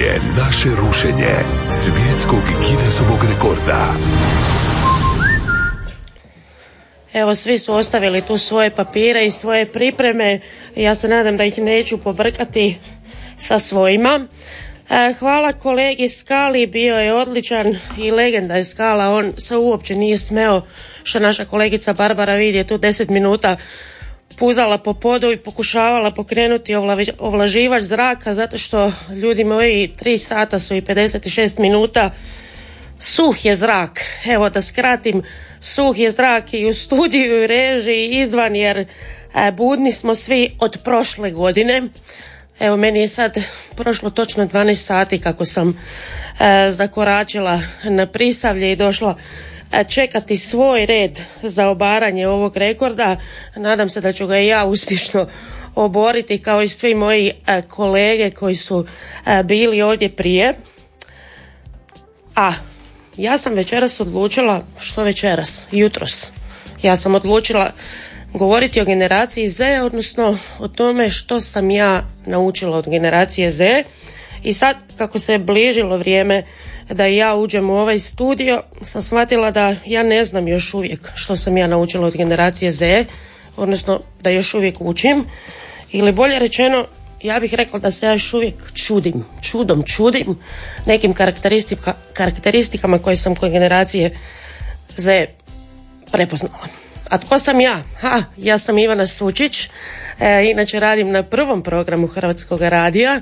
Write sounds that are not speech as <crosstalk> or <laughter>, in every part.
je naše rušenje svjetskog Guinnessovog rekorda. Evo, svi su ostavili tu svoje papire i svoje pripreme. Ja se nadam da ih neću pobrkati sa svojima. E, hvala kolegi Skali, bio je odličan i legenda je Skala. On se uopće nije smeo što naša kolegica Barbara vidi tu deset minuta puzala po podu i pokušavala pokrenuti ovlaživač zraka zato što ljudi moji tri sata su i 56 minuta suh je zrak. Evo da skratim, suh je zrak i u studiju i režiji i izvan jer e, budni smo svi od prošle godine. Evo meni je sad prošlo točno 12 sati kako sam e, zakoračila na prisavlje i došla čekati svoj red za obaranje ovog rekorda. Nadam se da ću ga i ja uspješno oboriti kao i svi moji kolege koji su bili ovdje prije. A ja sam večeras odlučila, što večeras, jutros, ja sam odlučila govoriti o generaciji Z, odnosno o tome što sam ja naučila od generacije Z. I sad, kako se je bližilo vrijeme da ja uđem u ovaj studio, sam shvatila da ja ne znam još uvijek što sam ja naučila od generacije Z, odnosno da još uvijek učim, ili bolje rečeno, ja bih rekla da se ja još uvijek čudim, čudom čudim nekim karakteristika, karakteristikama koje sam kod generacije Z prepoznala. A tko sam ja? Ha, ja sam Ivana Sučić, e, inače radim na prvom programu Hrvatskog radija,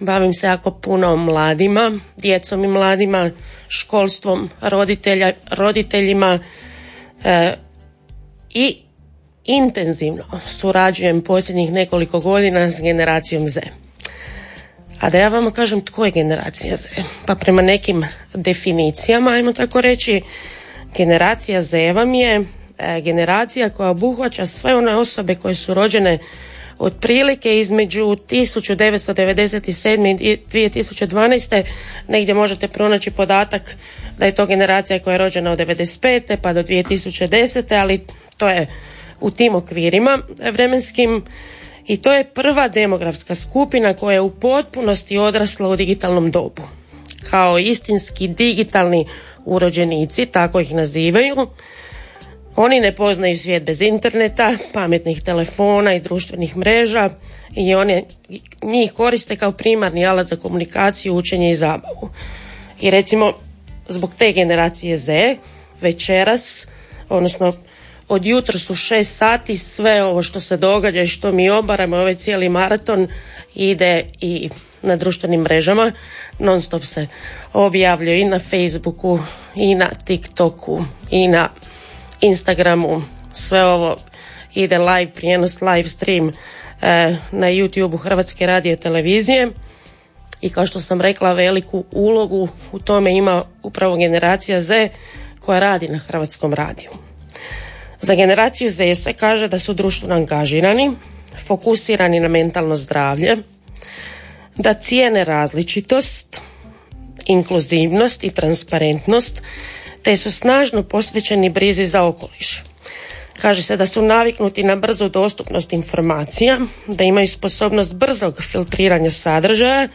bavim se jako puno mladima, djecom i mladima, školstvom, roditelja, roditeljima e, i intenzivno surađujem posljednjih nekoliko godina s generacijom Z. A da ja vama kažem tko je generacija Z? Pa prema nekim definicijama, ajmo tako reći, generacija Z vam je e, generacija koja obuhvaća sve one osobe koje su rođene otprilike između 1997. i 2012. negdje možete pronaći podatak da je to generacija koja je rođena od 95. pa do 2010. ali to je u tim okvirima vremenskim i to je prva demografska skupina koja je u potpunosti odrasla u digitalnom dobu. Kao istinski digitalni urođenici, tako ih nazivaju, oni ne poznaju svijet bez interneta, pametnih telefona i društvenih mreža i oni njih koriste kao primarni alat za komunikaciju, učenje i zabavu. I recimo, zbog te generacije Z, večeras, odnosno od jutra su šest sati, sve ovo što se događa i što mi obaramo, ovaj cijeli maraton ide i na društvenim mrežama, non stop se objavljuje i na Facebooku i na TikToku i na Instagramu, sve ovo ide live prijenos, live stream e, na YouTubeu Hrvatske radio televizije i kao što sam rekla veliku ulogu u tome ima upravo generacija Z koja radi na Hrvatskom radiju. Za generaciju Z se kaže da su društveno angažirani, fokusirani na mentalno zdravlje, da cijene različitost, inkluzivnost i transparentnost, te su snažno posvećeni brizi za okoliš. Kaže se da su naviknuti na brzu dostupnost informacija, da imaju sposobnost brzog filtriranja sadržaja,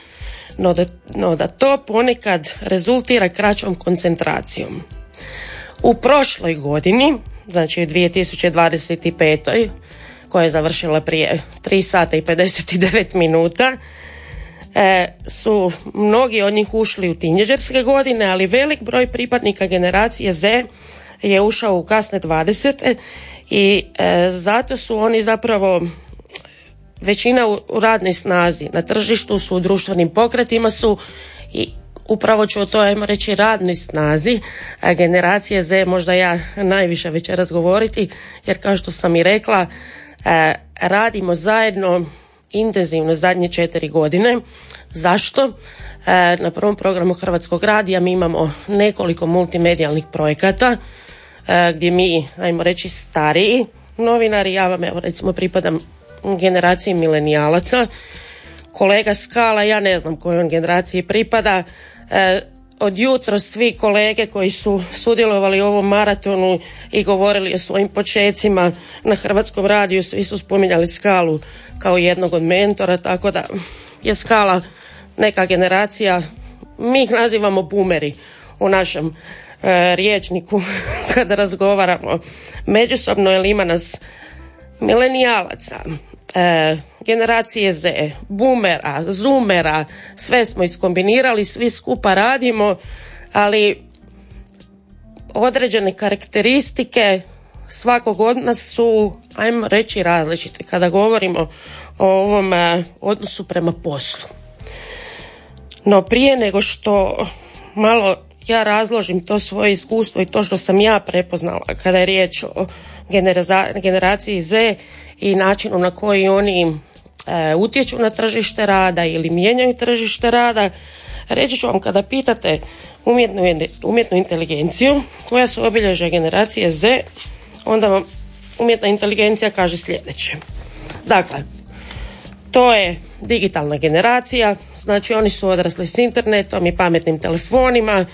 no da, no da to ponekad rezultira kraćom koncentracijom. U prošloj godini znači u 2025. koja je završila prije 3 sata i 59 minuta, e, su mnogi od njih ušli u tinjeđerske godine, ali velik broj pripadnika generacije Z je ušao u kasne 20. i e, zato su oni zapravo većina u, u radnoj snazi. Na tržištu su u društvenim pokretima su i upravo ću o toj, ajmo reći, radnoj snazi a generacije Z možda ja najviše večeras govoriti, jer kao što sam i rekla, e, radimo zajedno intenzivno zadnje četiri godine. Zašto? E, na prvom programu Hrvatskog radija mi imamo nekoliko multimedijalnih projekata e, gdje mi, ajmo reći, stariji novinari, ja vam evo recimo pripadam generaciji milenijalaca, kolega Skala, ja ne znam kojoj generaciji pripada, E, od jutro svi kolege koji su sudjelovali u ovom maratonu i govorili o svojim počecima na Hrvatskom radiju, svi su spominjali Skalu kao jednog od mentora, tako da je Skala neka generacija, mi ih nazivamo bumeri u našem e, riječniku <laughs> kada razgovaramo. Međusobno, jer ima nas milenijalaca, e, generacije Z, boomera, zoomera, sve smo iskombinirali, svi skupa radimo, ali određene karakteristike svakog od nas su, ajmo reći, različite kada govorimo o ovom e, odnosu prema poslu. No prije nego što malo ja razložim to svoje iskustvo i to što sam ja prepoznala kada je riječ o generaciji Z i načinu na koji oni e, utječu na tržište rada ili mijenjaju tržište rada, reći ću vam kada pitate umjetnu, umjetnu inteligenciju koja su obilježja generacije Z, onda vam umjetna inteligencija kaže sljedeće. Dakle, to je digitalna generacija, znači oni su odrasli s internetom i pametnim telefonima,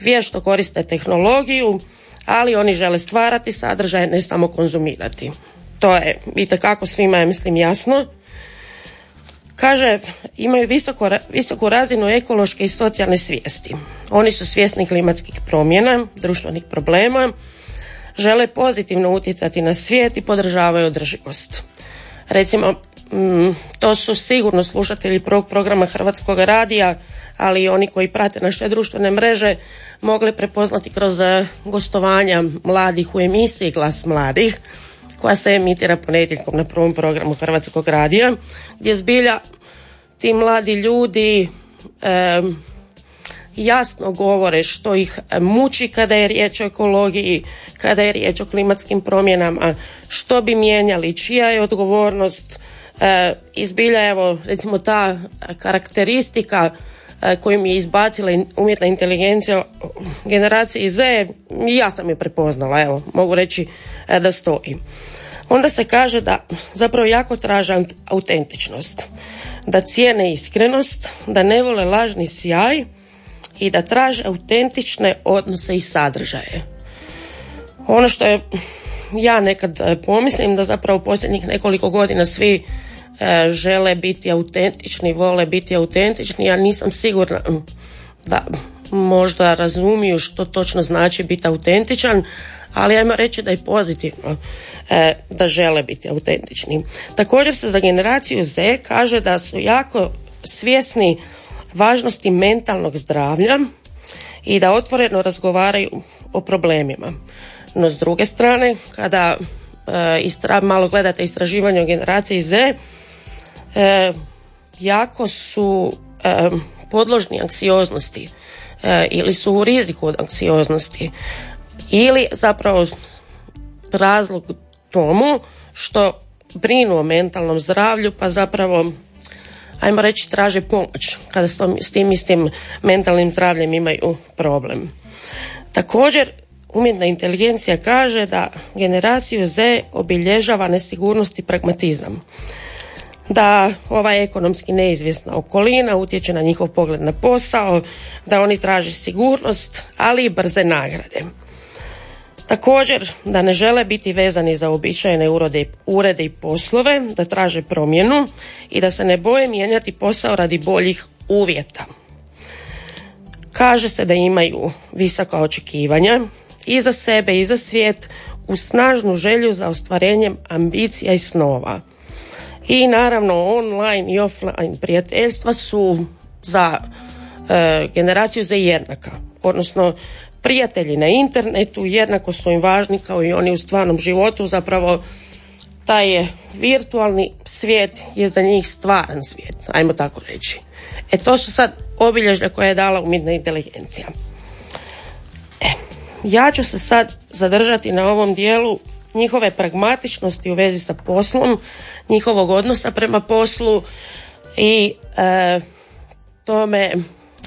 vješto koriste tehnologiju, ali oni žele stvarati sadržaje, ne samo konzumirati. To je itekako svima je mislim jasno. Kaže, imaju visoko, visoku razinu ekološke i socijalne svijesti. Oni su svjesni klimatskih promjena, društvenih problema, žele pozitivno utjecati na svijet i podržavaju održivost. Recimo, to su sigurno slušatelji prvog programa Hrvatskog radija, ali i oni koji prate naše društvene mreže mogli prepoznati kroz eh, gostovanja mladih u emisiji Glas mladih, koja se emitira ponedjeljkom na prvom programu Hrvatskog radija, gdje zbilja ti mladi ljudi jasno govore što ih muči kada je riječ o ekologiji, kada je riječ o klimatskim promjenama, što bi mijenjali, čija je odgovornost, e, izbilja evo recimo ta karakteristika e, koju mi je izbacila umjetna inteligencija generacije Z, ja sam je prepoznala, evo, mogu reći e, da stoji. Onda se kaže da zapravo jako traže autentičnost, da cijene iskrenost, da ne vole lažni sjaj i da traže autentične odnose i sadržaje. Ono što je ja nekad e, pomislim da zapravo posljednjih nekoliko godina svi e, žele biti autentični, vole biti autentični, ja nisam sigurna da možda razumiju što točno znači biti autentičan, ali ajmo reći da je pozitivno e, da žele biti autentični. Također se za generaciju Z kaže da su jako svjesni važnosti mentalnog zdravlja i da otvoreno razgovaraju o problemima. No s druge strane, kada e, istra, malo gledate istraživanje o generaciji Z, e, jako su e, podložni anksioznosti ili su u riziku od anksioznosti ili zapravo razlog tomu što brinu o mentalnom zdravlju pa zapravo ajmo reći traže pomoć kada s tim istim mentalnim zdravljem imaju problem. Također umjetna inteligencija kaže da generaciju Z obilježava nesigurnost i pragmatizam da ova ekonomski neizvjesna okolina utječe na njihov pogled na posao, da oni traže sigurnost, ali i brze nagrade. Također da ne žele biti vezani za običajne urode, urede i poslove, da traže promjenu i da se ne boje mijenjati posao radi boljih uvjeta. Kaže se da imaju visoka očekivanja i za sebe i za svijet u snažnu želju za ostvarenjem ambicija i snova. I naravno online i offline prijateljstva su za e, generaciju za jednaka. Odnosno prijatelji na internetu jednako su im važni kao i oni u stvarnom životu. Zapravo taj je virtualni svijet je za njih stvaran svijet, ajmo tako reći. E to su sad obilježja koje je dala umjetna inteligencija. Ja ću se sad zadržati na ovom dijelu njihove pragmatičnosti u vezi sa poslom, njihovog odnosa prema poslu i e, tome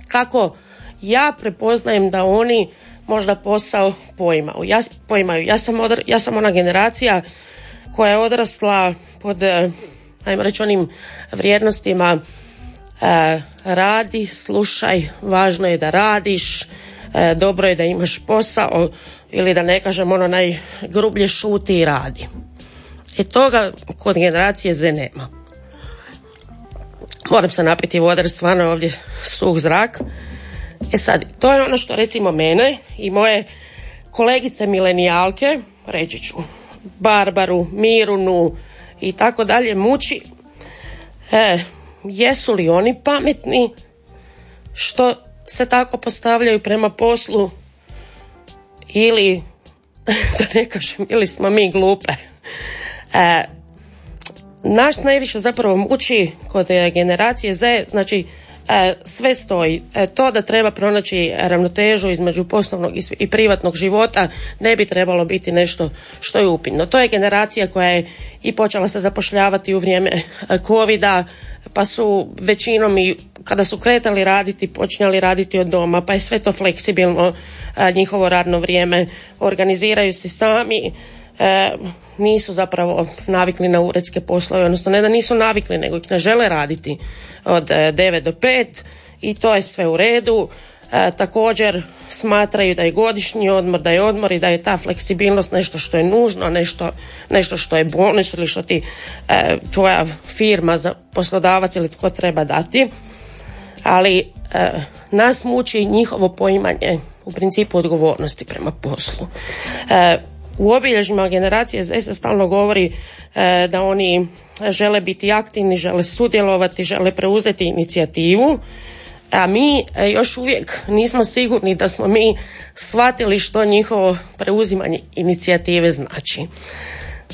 kako ja prepoznajem da oni možda posao poimaju. Ja, poimaju. Ja, sam, ja sam ona generacija koja je odrasla pod, e, ajmo reći, onim vrijednostima e, radi, slušaj, važno je da radiš, dobro je da imaš posao ili da ne kažem ono najgrublje šuti i radi. I toga kod generacije Z nema. moram se napiti vode jer stvarno je ovdje suh zrak. E sad, to je ono što recimo mene i moje kolegice milenijalke, reći ću, Barbaru, Mirunu i tako dalje muči. E, jesu li oni pametni što se tako postavljaju prema poslu ili <laughs> da ne kažem ili smo mi glupe. E, naš najviše zapravo muči kod generacije Z, znači sve stoji. E, to da treba pronaći ravnotežu između poslovnog i privatnog života ne bi trebalo biti nešto što je upitno. To je generacija koja je i počela se zapošljavati u vrijeme covida, pa su većinom i kada su kretali raditi počinjali raditi od doma pa je sve to fleksibilno njihovo radno vrijeme organiziraju se sami e, nisu zapravo navikli na uredske poslove odnosno ne da nisu navikli nego ih ne žele raditi od 9 e, do 5 i to je sve u redu e, također smatraju da je godišnji odmor, da je odmor i da je ta fleksibilnost nešto što je nužno, nešto, nešto što je bonus ili što ti e, tvoja firma, za poslodavac ili tko treba dati. Ali e, nas muči njihovo poimanje u principu odgovornosti prema poslu. E, u obilježjima generacije Z se stalno govori da oni žele biti aktivni, žele sudjelovati, žele preuzeti inicijativu a mi e, još uvijek nismo sigurni da smo mi shvatili što njihovo preuzimanje inicijative znači.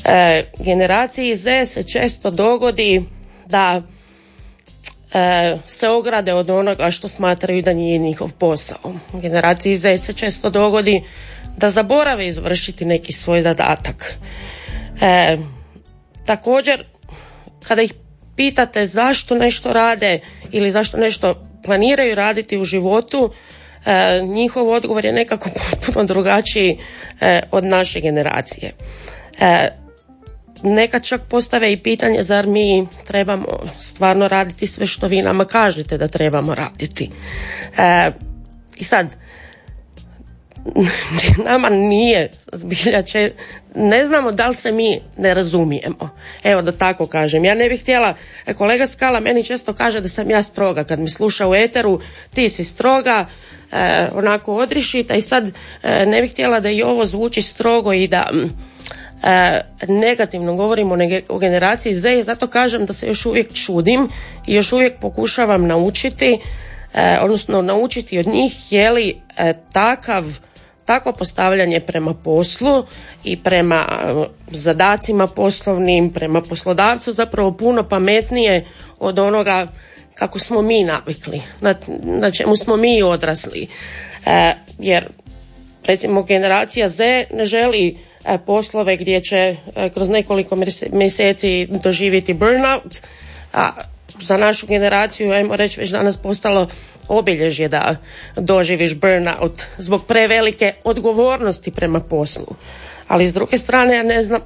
E, generaciji Z se često dogodi da e, se ograde od onoga što smatraju da nije njihov posao. Generaciji Z se često dogodi da zaborave izvršiti neki svoj zadatak. E, također, kada ih pitate zašto nešto rade ili zašto nešto planiraju raditi u životu, e, njihov odgovor je nekako <laughs> potpuno drugačiji e, od naše generacije. E, nekad čak postave i pitanje zar mi trebamo stvarno raditi sve što vi nama kažete da trebamo raditi. I sad, <laughs> nama nije zbilja ne znamo da li se mi ne razumijemo. Evo da tako kažem. Ja ne bih htjela, e, kolega Skala meni često kaže da sam ja stroga. Kad mi sluša u eteru, ti si stroga, e, onako odrišita i sad e, ne bih htjela da i ovo zvuči strogo i da e, negativno govorimo o generaciji Z zato kažem da se još uvijek čudim i još uvijek pokušavam naučiti, odnosno naučiti od njih je li takav takvo postavljanje prema poslu i prema e, zadacima poslovnim, prema poslodavcu zapravo puno pametnije od onoga kako smo mi navikli, na, čemu smo mi odrasli. E, jer recimo generacija Z ne želi e, poslove gdje će kroz nekoliko mjeseci doživjeti burnout, a za našu generaciju, ajmo reći, već danas postalo obilježje da doživiš burnout zbog prevelike odgovornosti prema poslu. Ali s druge strane, ja ne znam,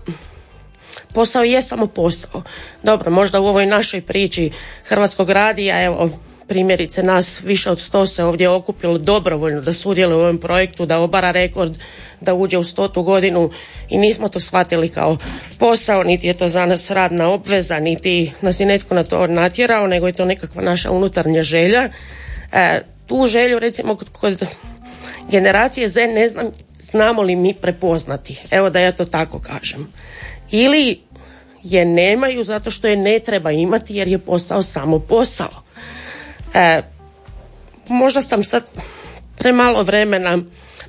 posao je samo posao. Dobro, možda u ovoj našoj priči Hrvatskog radija, evo, primjerice nas više od sto se ovdje okupilo dobrovoljno da sudjeluje u ovom projektu, da obara rekord, da uđe u stotu godinu i nismo to shvatili kao posao, niti je to za nas radna obveza, niti nas je netko na to natjerao, nego je to nekakva naša unutarnja želja tu želju recimo kod generacije Z ne znam znamo li mi prepoznati, evo da ja to tako kažem. Ili je nemaju zato što je ne treba imati jer je posao samo posao. E, možda sam sad premalo vremena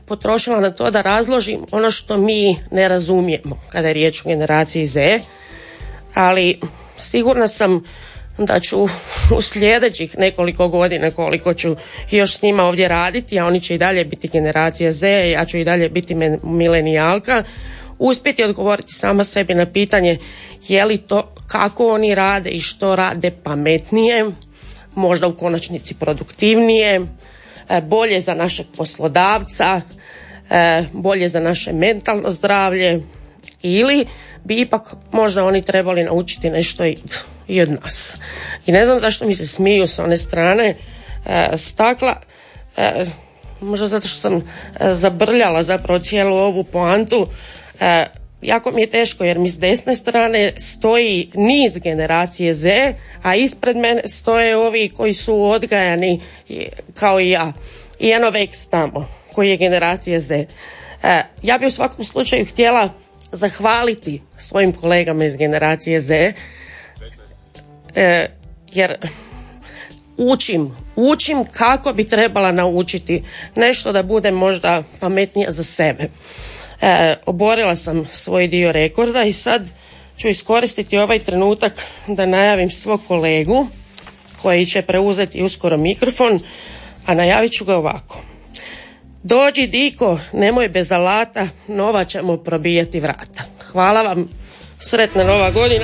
potrošila na to da razložim ono što mi ne razumijemo kada je riječ o generaciji Z, ali sigurna sam da ću <laughs> u sljedećih nekoliko godina koliko ću još s njima ovdje raditi, a oni će i dalje biti generacija Z, ja ću i dalje biti milenijalka, uspjeti odgovoriti sama sebi na pitanje je li to kako oni rade i što rade pametnije, možda u konačnici produktivnije, e, bolje za našeg poslodavca, e, bolje za naše mentalno zdravlje ili bi ipak možda oni trebali naučiti nešto i i od nas. I ne znam zašto mi se smiju s one strane e, stakla, e, možda zato što sam e, zabrljala zapravo cijelu ovu poantu. jako mi je teško jer mi s desne strane stoji niz generacije Z, a ispred mene stoje ovi koji su odgajani kao i ja. I eno Vex tamo, koji je generacija Z. Ja bi u svakom slučaju htjela zahvaliti svojim kolegama iz generacije Z, jer učim, učim kako bi trebala naučiti nešto da bude možda pametnija za sebe. E, oborila sam svoj dio rekorda i sad ću iskoristiti ovaj trenutak da najavim svog kolegu koji će preuzeti uskoro mikrofon, a najavit ću ga ovako. Dođi Diko, nemoj bez alata, nova ćemo probijati vrata. Hvala vam, sretna nova godina.